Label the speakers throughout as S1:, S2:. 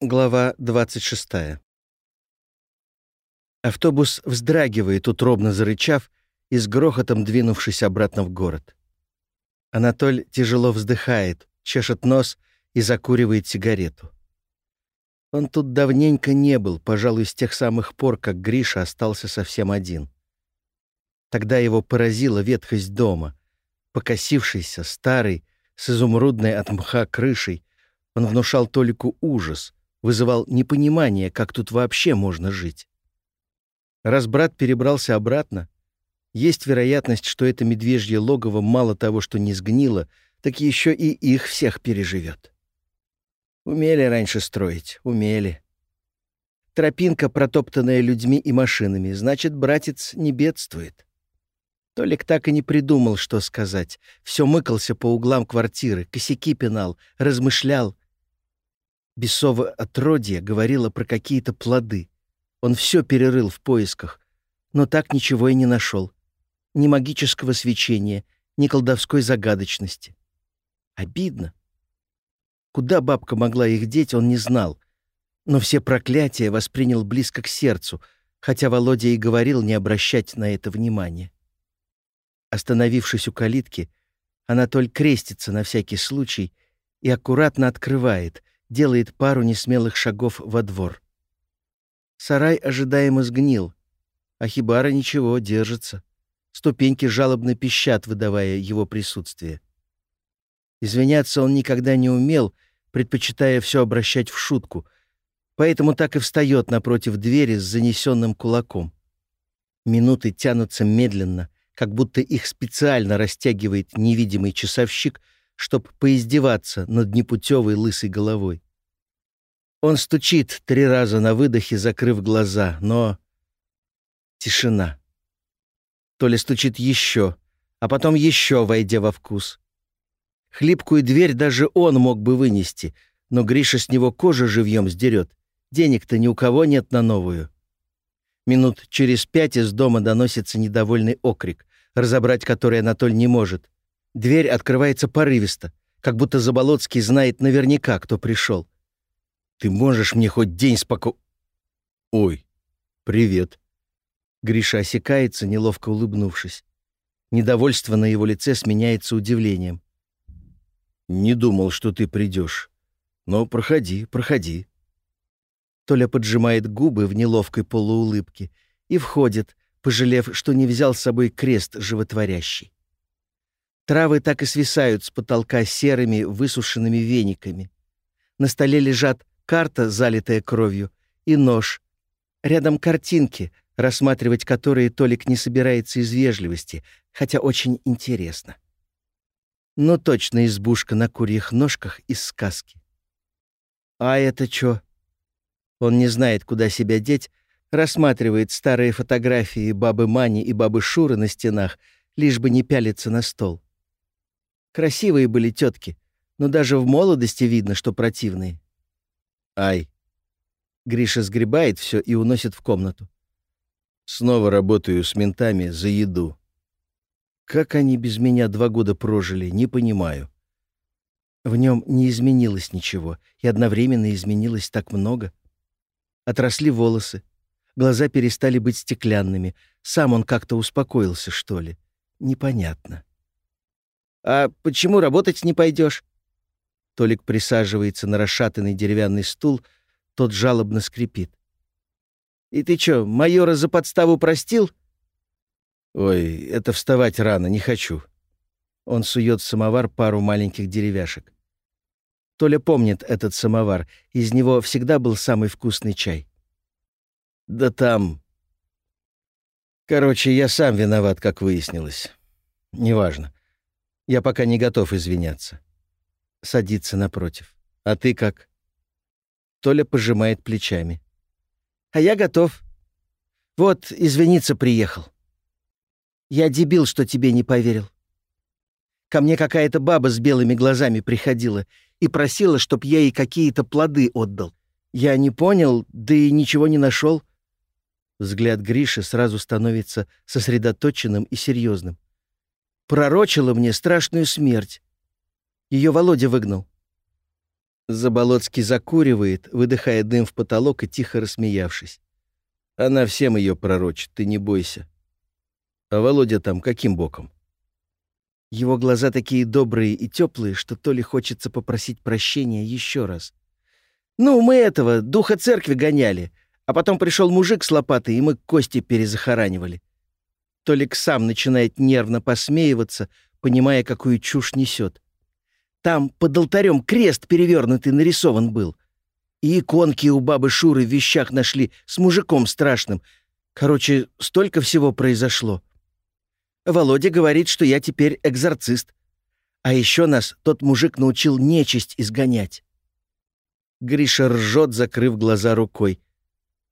S1: Глава 26. Автобус вздрагивает, утробно зарычав, и с грохотом двинувшись обратно в город. Анатоль тяжело вздыхает, чешет нос и закуривает сигарету. Он тут давненько не был, пожалуй, с тех самых пор, как Гриша остался совсем один. Тогда его поразила ветхость дома, покосившийся, старый, с изумрудной от мха крышей, он внушал Толику ужас — вызывал непонимание, как тут вообще можно жить. Раз брат перебрался обратно, есть вероятность, что это медвежье логово мало того, что не сгнило, так еще и их всех переживет. Умели раньше строить, умели. Тропинка, протоптанная людьми и машинами, значит, братец не бедствует. Толик так и не придумал, что сказать. Все мыкался по углам квартиры, косяки пинал, размышлял, Бесово отродье говорило про какие-то плоды. Он все перерыл в поисках, но так ничего и не нашел. Ни магического свечения, ни колдовской загадочности. Обидно. Куда бабка могла их деть, он не знал. Но все проклятия воспринял близко к сердцу, хотя Володя и говорил не обращать на это внимания. Остановившись у калитки, Анатоль крестится на всякий случай и аккуратно открывает, делает пару несмелых шагов во двор. Сарай ожидаемо сгнил, а хибара ничего, держится. Ступеньки жалобно пищат, выдавая его присутствие. Извиняться он никогда не умел, предпочитая все обращать в шутку, поэтому так и встает напротив двери с занесенным кулаком. Минуты тянутся медленно, как будто их специально растягивает невидимый часовщик — чтоб поиздеваться над непутевой лысой головой. Он стучит три раза на выдохе, закрыв глаза, но... Тишина. То ли стучит еще, а потом еще, войдя во вкус. Хлипкую дверь даже он мог бы вынести, но Гриша с него кожу живьем сдерет. Денег-то ни у кого нет на новую. Минут через пять из дома доносится недовольный окрик, разобрать который Анатоль не может. Дверь открывается порывисто, как будто Заболоцкий знает наверняка, кто пришел. «Ты можешь мне хоть день споко...» «Ой, привет». Гриша осекается, неловко улыбнувшись. Недовольство на его лице сменяется удивлением. «Не думал, что ты придешь. Но проходи, проходи». Толя поджимает губы в неловкой полуулыбке и входит, пожалев, что не взял с собой крест животворящий. Травы так и свисают с потолка серыми высушенными вениками. На столе лежат карта, залитая кровью, и нож. Рядом картинки, рассматривать которые Толик не собирается из вежливости, хотя очень интересно. Но точно избушка на курьих ножках из сказки. А это чё? Он не знает, куда себя деть, рассматривает старые фотографии бабы Мани и бабы Шуры на стенах, лишь бы не пялиться на стол. Красивые были тетки, но даже в молодости видно, что противные. Ай. Гриша сгребает все и уносит в комнату. Снова работаю с ментами за еду. Как они без меня два года прожили, не понимаю. В нем не изменилось ничего, и одновременно изменилось так много. Отросли волосы, глаза перестали быть стеклянными, сам он как-то успокоился, что ли. Непонятно. «А почему работать не пойдешь?» Толик присаживается на расшатанный деревянный стул, тот жалобно скрипит. «И ты чё, майора за подставу простил?» «Ой, это вставать рано, не хочу». Он сует в самовар пару маленьких деревяшек. Толя помнит этот самовар, из него всегда был самый вкусный чай. «Да там...» Короче, я сам виноват, как выяснилось. Неважно. Я пока не готов извиняться. Садится напротив. А ты как? Толя пожимает плечами. А я готов. Вот, извиниться приехал. Я дебил, что тебе не поверил. Ко мне какая-то баба с белыми глазами приходила и просила, чтоб я ей какие-то плоды отдал. Я не понял, да и ничего не нашел. Взгляд Гриши сразу становится сосредоточенным и серьезным пророчила мне страшную смерть. Ее Володя выгнал. Заболоцкий закуривает, выдыхая дым в потолок и тихо рассмеявшись. Она всем ее пророчит, ты не бойся. А Володя там каким боком?
S2: Его глаза такие добрые и теплые, что то ли хочется попросить прощения еще раз. «Ну, мы этого, духа церкви гоняли, а потом пришел мужик с лопатой, и мы кости перезахоранивали». Толик сам начинает нервно посмеиваться, понимая, какую чушь несет. Там под алтарем крест перевернутый нарисован был. И иконки у бабы Шуры в вещах нашли с мужиком страшным. Короче, столько всего произошло. Володя говорит, что я теперь экзорцист. А еще нас тот мужик научил нечисть изгонять. Гриша ржет, закрыв глаза рукой.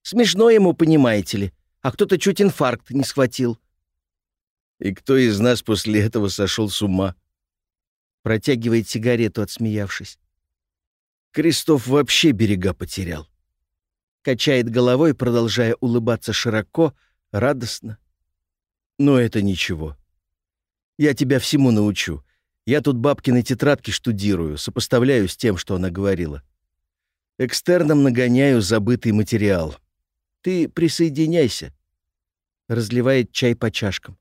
S2: Смешно ему, понимаете ли, а кто-то чуть инфаркт не схватил.
S1: И кто из нас после этого сошел с ума?
S2: Протягивает сигарету, отсмеявшись.
S1: Крестов вообще берега потерял.
S2: Качает головой, продолжая улыбаться широко, радостно.
S1: Но это ничего. Я тебя всему научу. Я тут бабкины тетрадки штудирую, сопоставляю с тем, что она говорила. Экстерном нагоняю забытый материал. Ты присоединяйся.
S2: Разливает чай по чашкам.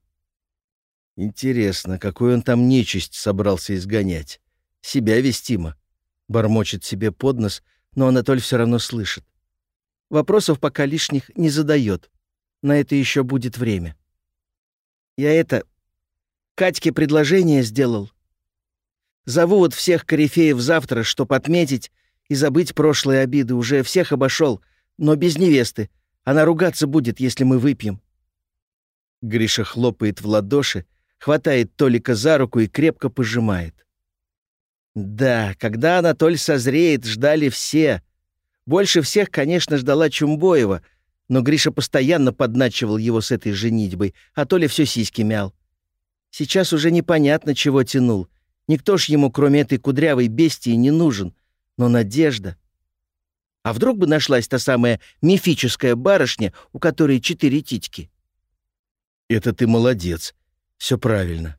S1: Интересно, какой он там нечисть собрался изгонять. Себя вестимо. Бормочет себе под нос, но Анатоль все равно слышит.
S2: Вопросов пока лишних не задает. На это еще будет время. Я это... Катьке предложение сделал. Зову вот всех корифеев завтра, чтоб отметить и забыть прошлые обиды. Уже всех обошел, но без невесты. Она ругаться будет, если мы выпьем.
S1: Гриша хлопает в ладоши, хватает Толика за руку и крепко пожимает.
S2: Да, когда Анатоль созреет, ждали все. Больше всех, конечно, ждала Чумбоева — но Гриша постоянно подначивал его с этой женитьбой, а то ли все сиськи мял. Сейчас уже непонятно, чего тянул. Никто ж ему, кроме этой кудрявой бестии, не нужен. Но надежда... А вдруг бы нашлась та самая мифическая барышня, у которой четыре титьки?
S1: Это ты молодец. Все правильно.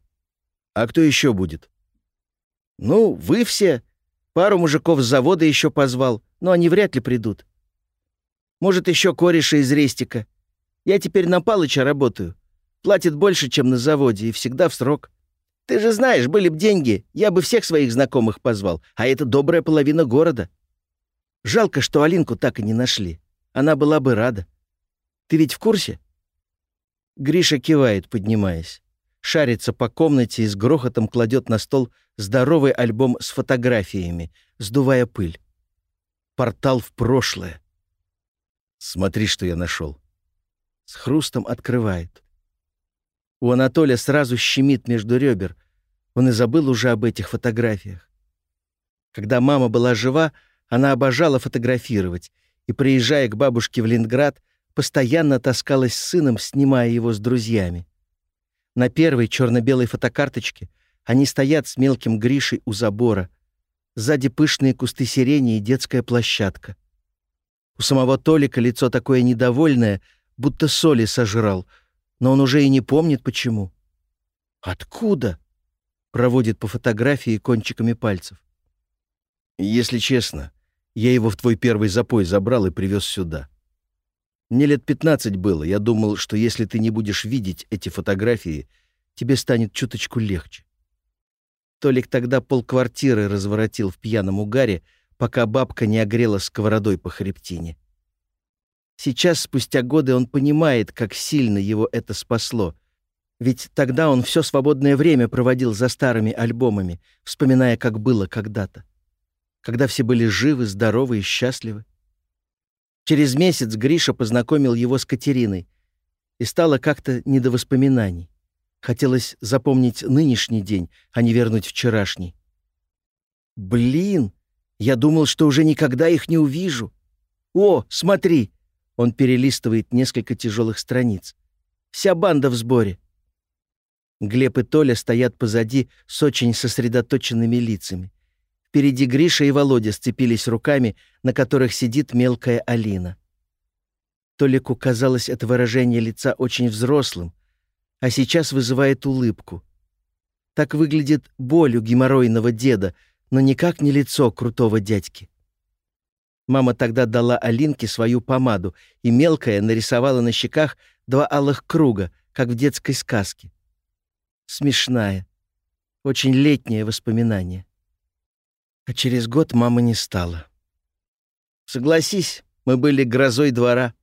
S1: А кто еще будет?
S2: Ну, вы все. Пару мужиков с завода еще позвал, но они вряд ли придут. Может, еще кореша из рестика. Я теперь на Палыча работаю. Платит больше, чем на заводе, и всегда в срок. Ты же знаешь, были б деньги, я бы всех своих знакомых позвал, а это добрая половина города. Жалко, что Алинку так и не нашли. Она была бы рада. Ты ведь в курсе?»
S1: Гриша кивает, поднимаясь. Шарится по комнате и с грохотом кладет на стол здоровый альбом с фотографиями, сдувая пыль. Портал в прошлое. Смотри, что я нашел.
S2: С хрустом открывает. У Анатолия сразу щемит между ребер. Он и забыл уже об этих фотографиях. Когда мама была жива, она обожала фотографировать, и, приезжая к бабушке в Ленинград, постоянно таскалась с сыном, снимая его с друзьями. На первой черно-белой фотокарточке они стоят с мелким Гришей у забора. Сзади пышные кусты сирени и детская площадка. У самого Толика лицо такое недовольное, будто соли сожрал, но он уже и не помнит, почему. «Откуда?» — проводит по фотографии кончиками пальцев.
S1: «Если честно, я его в твой первый запой забрал и привез сюда. Мне лет пятнадцать было, я думал, что если ты не будешь видеть эти фотографии, тебе станет чуточку легче».
S2: Толик тогда полквартиры разворотил в пьяном угаре, пока бабка не огрела сковородой по хребтине. Сейчас, спустя годы, он понимает, как сильно его это спасло. Ведь тогда он все свободное время проводил за старыми альбомами, вспоминая, как было когда-то. Когда все были живы, здоровы и счастливы. Через месяц Гриша познакомил его с Катериной, и стало как-то не до воспоминаний. Хотелось запомнить нынешний день, а не вернуть вчерашний. «Блин!» Я думал, что уже никогда их не увижу. О, смотри!» Он перелистывает несколько тяжелых страниц. «Вся банда в сборе». Глеб и Толя стоят позади с очень сосредоточенными лицами. Впереди Гриша и Володя сцепились руками, на которых сидит мелкая Алина. Толику казалось это выражение лица очень взрослым, а сейчас вызывает улыбку. Так выглядит боль у геморройного деда, но никак не лицо крутого дядьки. Мама тогда дала Алинке свою помаду, и мелкая нарисовала на щеках два алых круга, как в детской сказке. Смешная, очень летнее воспоминание. А через год мамы не стало. Согласись, мы были грозой двора.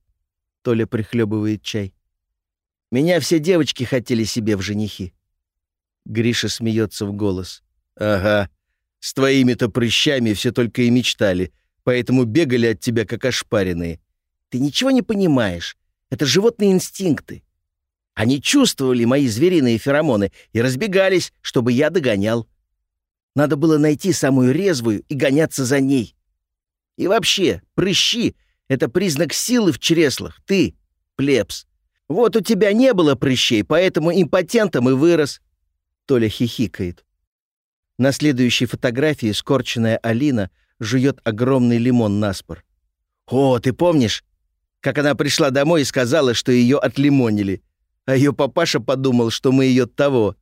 S2: Толя прихлебывает чай. Меня все девочки хотели себе в женихи. Гриша смеется в голос. «Ага, с твоими-то прыщами все только и мечтали, поэтому бегали от тебя как ошпаренные. Ты ничего не понимаешь. Это животные инстинкты. Они чувствовали мои звериные феромоны и разбегались, чтобы я догонял. Надо было найти самую резвую и гоняться за ней. И вообще, прыщи — это признак силы в чреслах. Ты — плебс. Вот у тебя не было прыщей, поэтому импотентом и вырос. Толя хихикает. На следующей фотографии скорченная Алина жует огромный лимон наспор. «О, ты помнишь, как она пришла домой и сказала, что ее отлимонили? А ее папаша подумал, что мы ее того.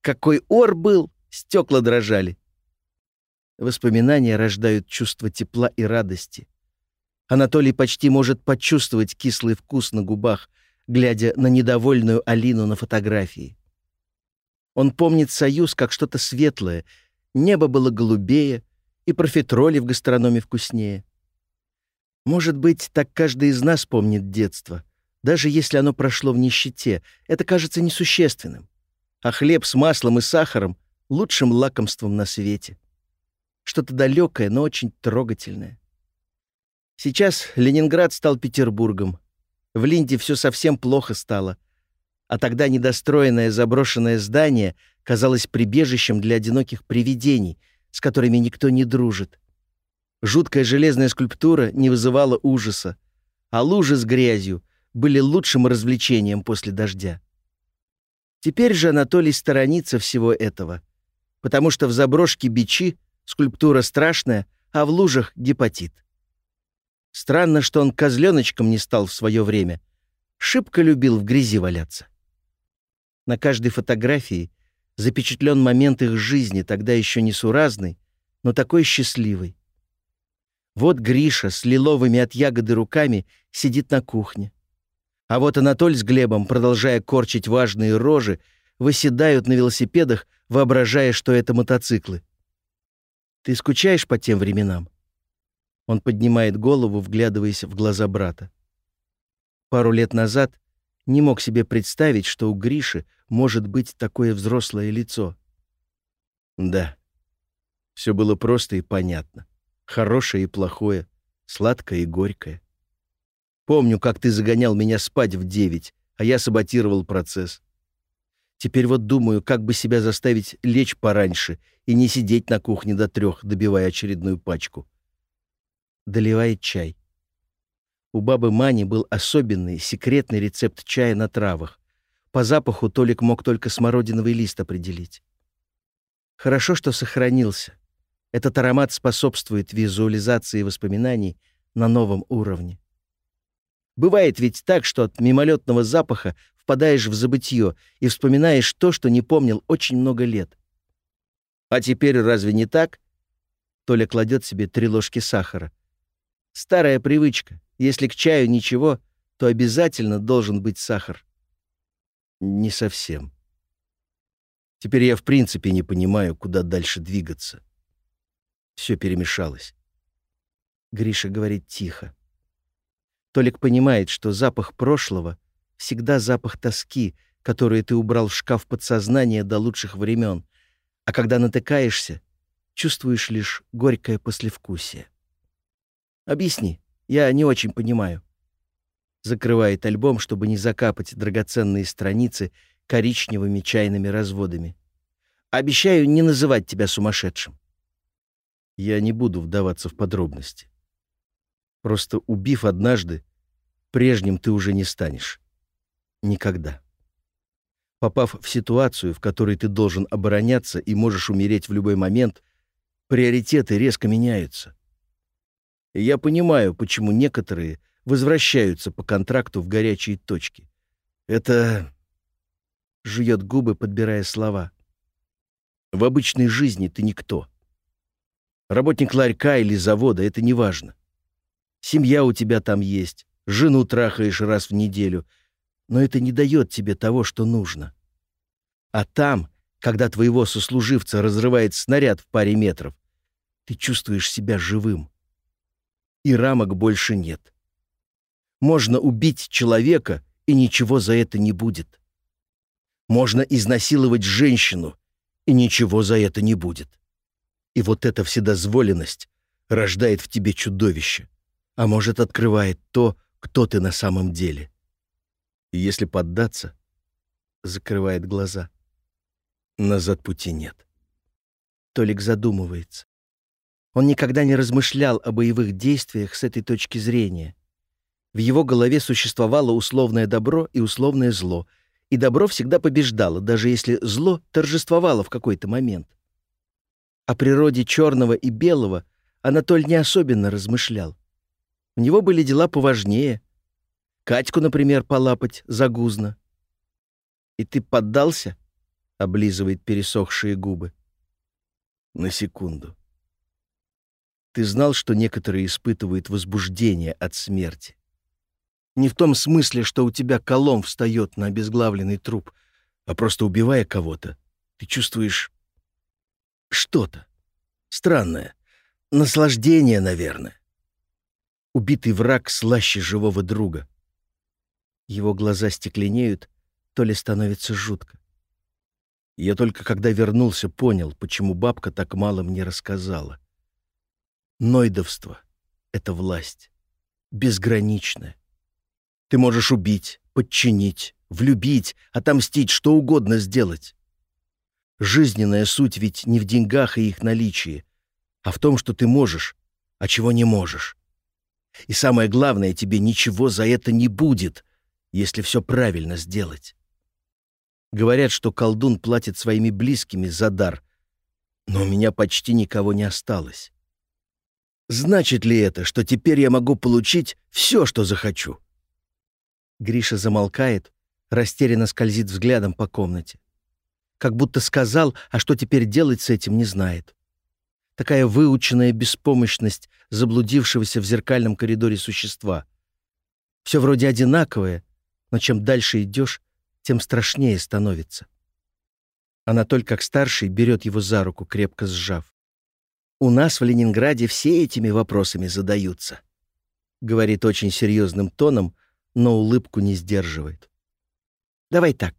S2: Какой ор был, стекла дрожали». Воспоминания рождают чувство тепла и радости. Анатолий почти может почувствовать кислый вкус на губах, глядя на недовольную Алину на фотографии. Он помнит союз как что-то светлое, небо было голубее, и профитроли в гастрономе вкуснее. Может быть, так каждый из нас помнит детство, даже если оно прошло в нищете, это кажется несущественным. А хлеб с маслом и сахаром — лучшим лакомством на свете. Что-то далекое, но очень трогательное. Сейчас Ленинград стал Петербургом. В Линде все совсем плохо стало а тогда недостроенное заброшенное здание казалось прибежищем для одиноких привидений, с которыми никто не дружит. Жуткая железная скульптура не вызывала ужаса, а лужи с грязью были лучшим развлечением после дождя. Теперь же Анатолий сторонится всего этого, потому что в заброшке бичи скульптура страшная, а в лужах гепатит. Странно, что он козленочком не стал в свое время. Шибко любил в грязи валяться. На каждой фотографии запечатлен момент их жизни, тогда еще несуразный, но такой счастливый. Вот Гриша с лиловыми от ягоды руками сидит на кухне. А вот Анатоль с Глебом, продолжая корчить важные рожи, выседают на велосипедах, воображая, что это мотоциклы. «Ты скучаешь по тем временам?» Он поднимает голову, вглядываясь в глаза брата. Пару лет назад не мог себе представить, что у Гриши может быть такое взрослое лицо. Да, все было просто и понятно. Хорошее и плохое, сладкое и горькое. Помню, как ты загонял меня спать в девять, а я саботировал процесс. Теперь вот думаю, как бы себя заставить лечь пораньше и не сидеть на кухне до трех, добивая очередную пачку. Доливает чай. У бабы Мани был особенный, секретный рецепт чая на травах. По запаху Толик мог только смородиновый лист определить. Хорошо, что сохранился. Этот аромат способствует визуализации воспоминаний на новом уровне. Бывает ведь так, что от мимолетного запаха впадаешь в забытье и вспоминаешь то, что не помнил очень много лет. А теперь разве не так? Толя кладет себе три ложки сахара. Старая привычка. Если к чаю ничего, то обязательно должен быть сахар. Не совсем. Теперь я в принципе не понимаю, куда дальше двигаться. Все перемешалось. Гриша говорит тихо. Толик понимает, что запах прошлого всегда запах тоски, который ты убрал в шкаф подсознания до лучших времен, а когда натыкаешься, чувствуешь лишь горькое послевкусие. Объясни. Я не очень понимаю. Закрывает альбом, чтобы не закапать драгоценные страницы коричневыми чайными разводами. Обещаю не называть тебя сумасшедшим. Я не буду вдаваться в подробности. Просто убив однажды, прежним ты уже не станешь. Никогда. Попав в ситуацию, в которой ты должен обороняться и можешь умереть в любой момент, приоритеты резко меняются. И я понимаю, почему некоторые возвращаются по контракту в горячие точки. Это... Жует губы, подбирая слова. В обычной жизни ты никто.
S1: Работник ларька или завода — это не важно. Семья у тебя там есть, жену трахаешь раз в неделю, но это не дает тебе того, что нужно. А там, когда твоего сослуживца разрывает снаряд в паре метров, ты чувствуешь себя живым. И рамок больше нет. Можно убить человека, и ничего за это не будет. Можно изнасиловать женщину, и ничего за это не будет. И вот эта вседозволенность рождает в тебе чудовище, а может, открывает то, кто ты на самом деле. И если поддаться, закрывает глаза. Назад пути нет.
S2: Толик задумывается. Он никогда не размышлял о боевых действиях с этой точки зрения. В его голове существовало условное добро и условное зло, и добро всегда побеждало, даже если зло торжествовало в какой-то момент. О природе черного и белого Анатоль не особенно размышлял. У него были дела поважнее. Катьку, например, полапать загузно. «И ты поддался?» — облизывает пересохшие губы.
S1: На секунду. Ты знал, что некоторые испытывают возбуждение от смерти? Не в том смысле, что у тебя колом встает на обезглавленный труп, а просто убивая кого-то, ты чувствуешь что-то странное. Наслаждение, наверное. Убитый враг слаще живого друга.
S2: Его глаза стекленеют, то ли становится жутко.
S1: Я только когда вернулся, понял, почему бабка так мало мне рассказала. Нойдовство — это власть. Безграничная. Ты можешь убить, подчинить, влюбить, отомстить, что угодно сделать. Жизненная суть ведь не в деньгах и их наличии, а в том, что ты можешь, а чего не можешь. И самое главное, тебе ничего за это не будет, если все правильно сделать. Говорят, что колдун платит своими близкими за дар, но у меня почти никого не осталось. Значит ли это, что теперь я могу получить все, что захочу?
S2: Гриша замолкает, растерянно скользит взглядом по комнате. Как будто сказал, а что теперь делать с этим, не знает. Такая выученная беспомощность заблудившегося в зеркальном коридоре существа. Все вроде одинаковое, но чем дальше идешь, тем страшнее становится. Анатоль, как старший, берет его за руку, крепко сжав. «У нас в Ленинграде все этими вопросами задаются», — говорит очень серьезным тоном, но улыбку не сдерживает. «Давай так.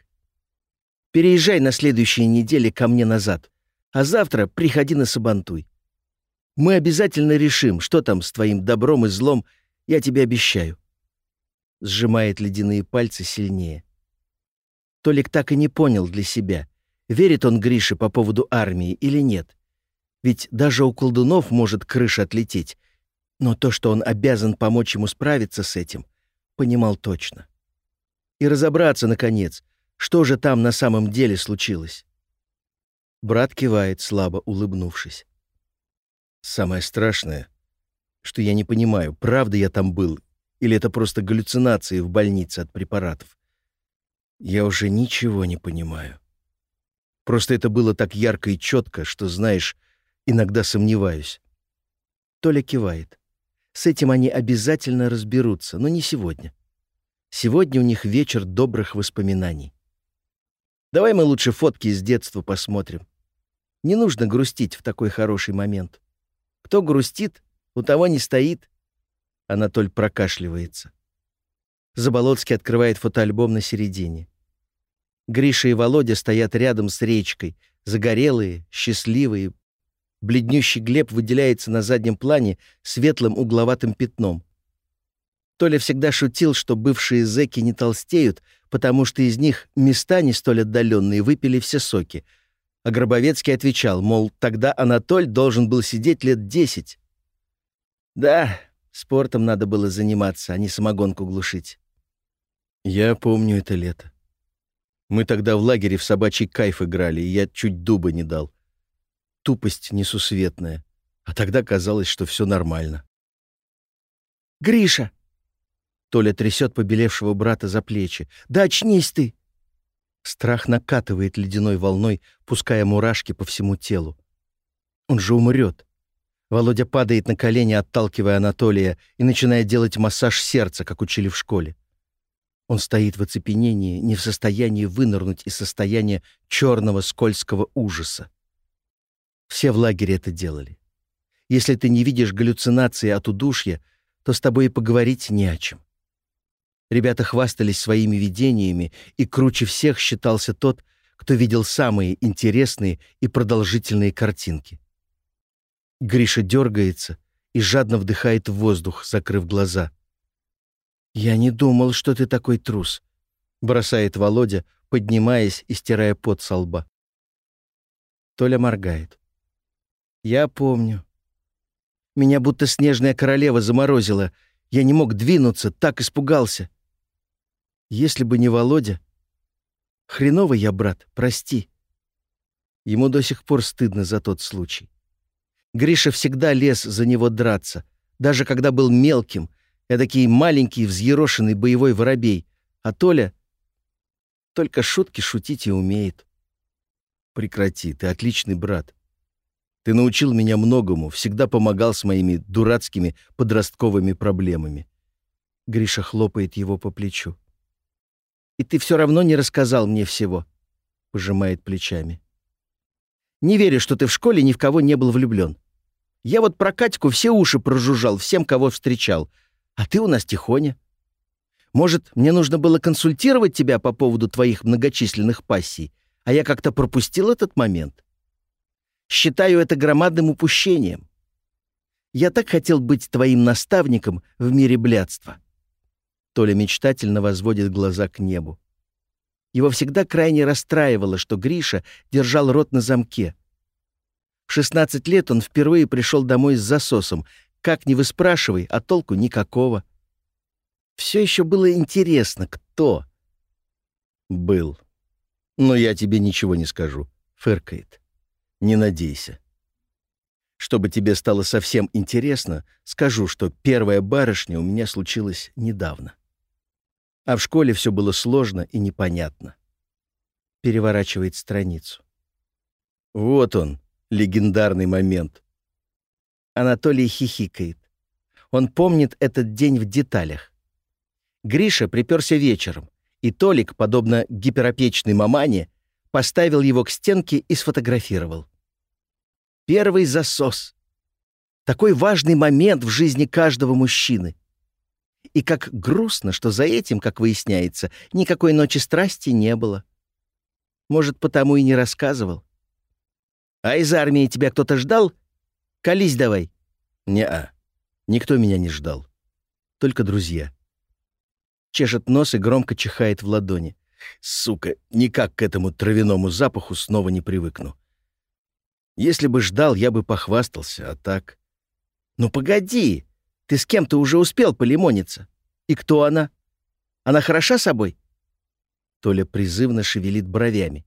S2: Переезжай на следующей неделе ко мне назад, а завтра приходи на Сабантуй. Мы обязательно решим, что там с твоим добром и злом, я тебе обещаю». Сжимает ледяные пальцы сильнее. Толик так и не понял для себя, верит он Грише по поводу армии или нет. Ведь даже у колдунов может крыша отлететь. Но то, что он обязан помочь ему справиться с этим, понимал точно. И разобраться, наконец, что же там на самом деле случилось. Брат кивает, слабо улыбнувшись.
S1: «Самое страшное, что я не понимаю, правда я там был, или это просто галлюцинации в больнице от препаратов. Я уже ничего не понимаю. Просто это было так ярко и четко, что, знаешь, иногда сомневаюсь.
S2: Толя кивает. С этим они обязательно разберутся, но не сегодня. Сегодня у них вечер добрых воспоминаний. Давай мы лучше фотки из детства посмотрим. Не нужно грустить в такой хороший момент. Кто грустит, у того не стоит. Анатоль прокашливается. Заболоцкий открывает фотоальбом на середине. Гриша и Володя стоят рядом с речкой, загорелые, счастливые. Бледнющий Глеб выделяется на заднем плане светлым угловатым пятном. Толя всегда шутил, что бывшие зэки не толстеют, потому что из них места не столь отдаленные выпили все соки. А Гробовецкий отвечал, мол, тогда Анатоль должен был сидеть лет десять. Да, спортом надо было заниматься, а не самогонку глушить.
S1: Я помню это лето. Мы тогда в лагере в собачий кайф играли, и я чуть дуба не дал. Тупость несусветная. А тогда казалось, что все нормально.
S2: «Гриша!» Толя трясет побелевшего брата за плечи. «Да очнись ты!» Страх накатывает ледяной волной, пуская мурашки по всему телу. Он же умрет. Володя падает на колени, отталкивая Анатолия, и начинает делать массаж сердца, как учили в школе. Он стоит в оцепенении, не в состоянии вынырнуть из состояния черного скользкого ужаса. Все в лагере это делали. Если ты не видишь галлюцинации от удушья, то с тобой и поговорить не о чем. Ребята хвастались своими видениями, и круче всех считался тот, кто видел самые интересные и продолжительные картинки. Гриша дергается и жадно вдыхает воздух, закрыв глаза. «Я не думал, что ты такой трус», — бросает Володя, поднимаясь и стирая пот со лба. Толя моргает. «Я помню. Меня будто снежная королева заморозила. Я не мог двинуться, так испугался. Если бы не Володя... Хреновый я, брат, прости». Ему до сих пор стыдно за тот случай. Гриша всегда лез за него драться, даже когда был мелким, Эдакий маленький, взъерошенный боевой воробей. А Толя только шутки шутить и умеет. Прекрати, ты отличный брат. Ты научил меня многому, всегда помогал с моими дурацкими подростковыми проблемами. Гриша хлопает его по плечу. «И ты все равно не рассказал мне всего», — пожимает плечами. «Не верю, что ты в школе ни в кого не был влюблен. Я вот про Катьку все уши прожужжал всем, кого встречал, а ты у нас тихоня. Может, мне нужно было консультировать тебя по поводу твоих многочисленных пассий, а я как-то пропустил этот момент? Считаю это громадным упущением. Я так хотел быть твоим наставником в мире блядства. Толя мечтательно возводит глаза к небу. Его всегда крайне расстраивало, что Гриша держал рот на замке. В 16 лет он впервые пришел домой с засосом, как ни выспрашивай, а толку никакого. Все еще было интересно, кто. Был. Но я тебе ничего не скажу. Фыркает. Не надейся. Чтобы тебе стало совсем интересно, скажу, что первая барышня у меня случилась недавно. А в школе все было сложно и непонятно. Переворачивает страницу. Вот он, легендарный момент. Анатолий хихикает. Он помнит этот день в деталях. Гриша приперся вечером, и Толик, подобно гиперопечной мамане, поставил его к стенке и сфотографировал. Первый засос. Такой важный момент в жизни каждого мужчины. И как грустно, что за этим, как выясняется, никакой ночи страсти не было. Может, потому и не рассказывал. А из армии тебя кто-то ждал? Колись давай. Не-а. Никто меня не ждал. Только друзья. Чешет нос и громко чихает в ладони. Сука, никак к этому травяному запаху снова не привыкну. Если бы ждал, я бы похвастался, а так... Ну погоди, ты с кем-то уже успел полимониться. И кто она? Она хороша собой? Толя призывно шевелит бровями.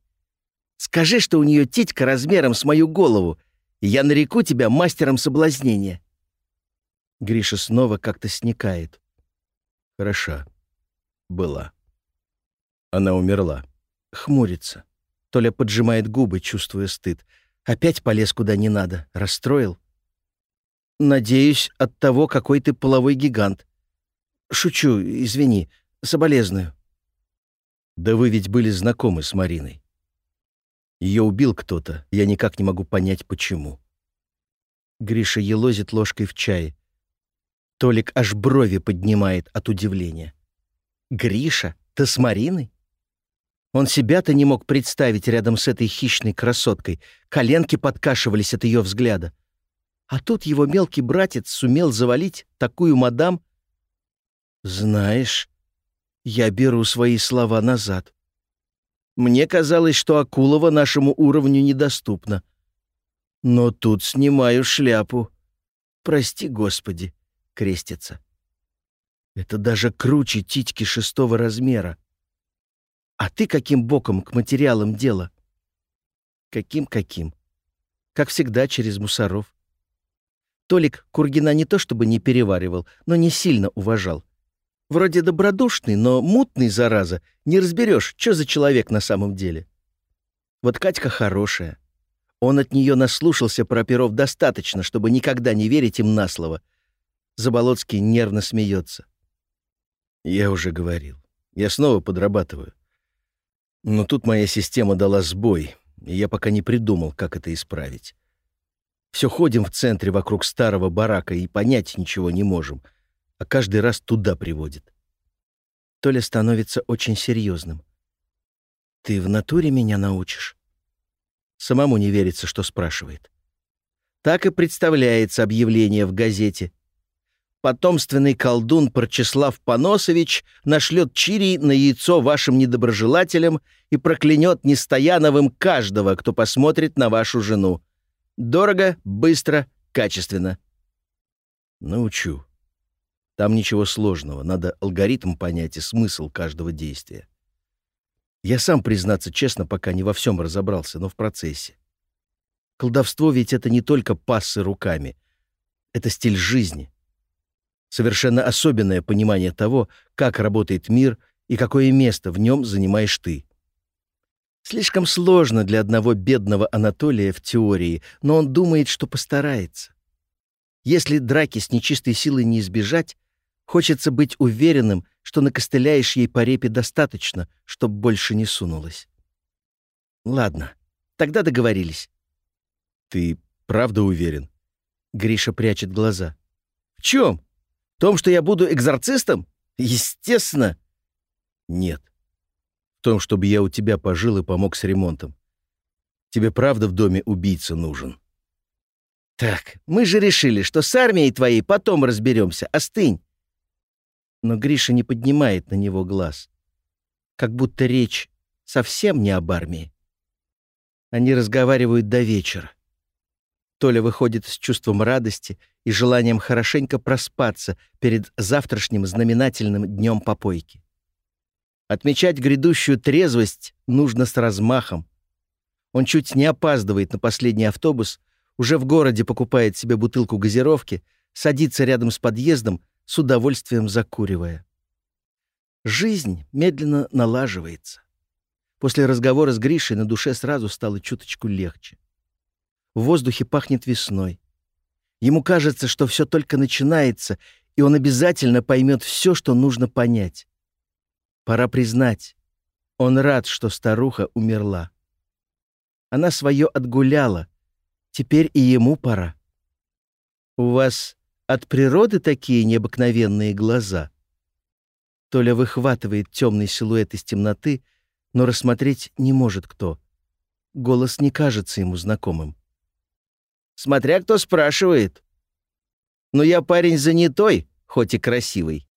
S2: Скажи, что у нее титька размером с мою голову, и я нареку тебя мастером соблазнения. Гриша снова как-то сникает. Хороша. Была. Она умерла. Хмурится. Толя поджимает губы, чувствуя стыд. Опять полез куда не надо. Расстроил. Надеюсь, от того, какой ты половой гигант. Шучу, извини. Соболезную. Да вы ведь были знакомы с Мариной. Ее убил кто-то. Я никак не могу понять, почему. Гриша елозит ложкой в чае. Толик аж брови поднимает от удивления. «Гриша, ты с Мариной?» Он себя-то не мог представить рядом с этой хищной красоткой. Коленки подкашивались от ее взгляда. А тут его мелкий братец сумел завалить такую мадам. «Знаешь, я беру свои слова назад. Мне казалось, что Акулова нашему уровню недоступна. Но тут снимаю шляпу. Прости, Господи крестится. Это даже круче титьки шестого размера. А ты каким боком к материалам дело? Каким-каким? Как всегда, через мусоров. Толик Кургина не то чтобы не переваривал, но не сильно уважал. Вроде добродушный, но мутный, зараза, не разберешь, что за человек на самом деле. Вот Катька хорошая. Он от нее наслушался про перов достаточно, чтобы никогда не верить им на слово. Заболоцкий нервно смеется.
S1: Я уже говорил. Я снова подрабатываю. Но тут моя система дала сбой, и я пока не придумал, как это исправить. Все ходим в центре вокруг старого барака и понять ничего не можем, а каждый раз туда приводит.
S2: Толя становится очень серьезным. «Ты в натуре меня научишь?» Самому не верится, что спрашивает. Так и представляется объявление в газете. Потомственный колдун Прочеслав Поносович нашлет чирий на яйцо вашим недоброжелателям и проклянет Нестояновым каждого, кто посмотрит на вашу жену. Дорого, быстро, качественно.
S1: Научу. Там ничего сложного, надо алгоритм понять и смысл каждого действия. Я сам, признаться честно, пока не во всем разобрался, но в процессе. Колдовство ведь это не только пассы руками. Это стиль жизни. Совершенно особенное понимание того, как работает мир и какое место в нем занимаешь ты. Слишком сложно для одного бедного Анатолия в теории, но он думает, что постарается. Если драки с нечистой силой не избежать, хочется быть уверенным, что накостыляешь ей по репе достаточно, чтоб больше не сунулась. Ладно, тогда договорились. Ты правда уверен?
S2: Гриша прячет глаза. В чем? В том, что я буду экзорцистом? Естественно.
S1: Нет. Том, чтобы я у тебя пожил и помог с ремонтом. Тебе правда в доме убийца нужен?
S2: Так, мы же решили, что с армией твоей потом разберемся. Остынь но Гриша не поднимает на него глаз. Как будто речь совсем не об армии. Они разговаривают до вечера. Толя выходит с чувством радости и желанием хорошенько проспаться перед завтрашним знаменательным днем попойки. Отмечать грядущую трезвость нужно с размахом. Он чуть не опаздывает на последний автобус, уже в городе покупает себе бутылку газировки, садится рядом с подъездом, с удовольствием закуривая. Жизнь медленно налаживается. После разговора с Гришей на душе сразу стало чуточку легче. В воздухе пахнет весной. Ему кажется, что все только начинается, и он обязательно поймет все, что нужно понять. Пора признать, он рад, что старуха умерла. Она свое отгуляла, теперь и ему пора. «У вас от природы такие необыкновенные глаза. Толя выхватывает темный силуэт из темноты, но рассмотреть не может кто. Голос не кажется ему знакомым. «Смотря кто спрашивает. Но я парень занятой, хоть и красивый».